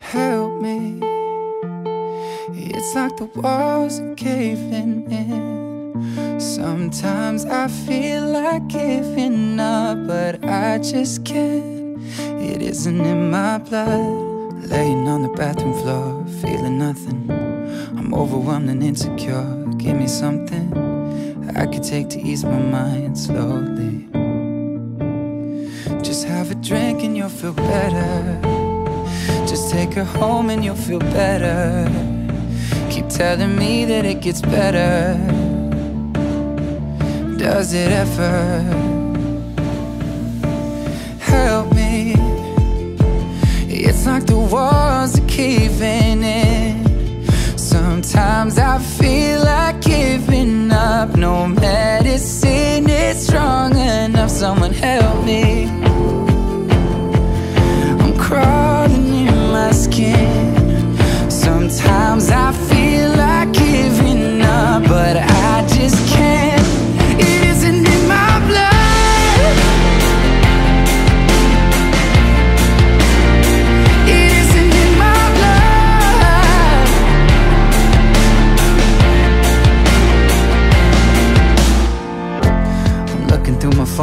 help me. It's like the walls are caving in. Sometimes I feel like giving up, but I just can't. It isn't in my blood. Laying on the bathroom floor, feeling nothing. I'm overwhelmed and insecure. Give me something I could take to ease my mind slowly. Just have a drink and you'll feel better. Just take her home and you'll feel better. Keep telling me that it gets better. Does it ever? Help me. It's like the walls are caving in. Sometimes I feel like giving up. No medicine is strong enough. Someone help me.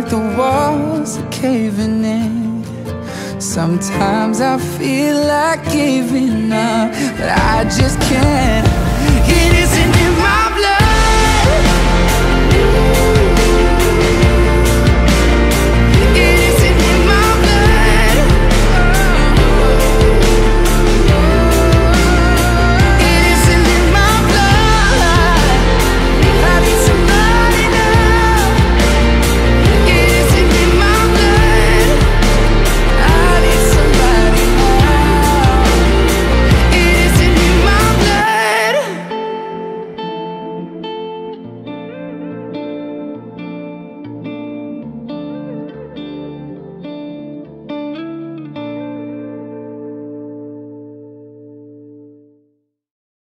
Like the walls are caving in. Sometimes I feel like giving up, but I just can't.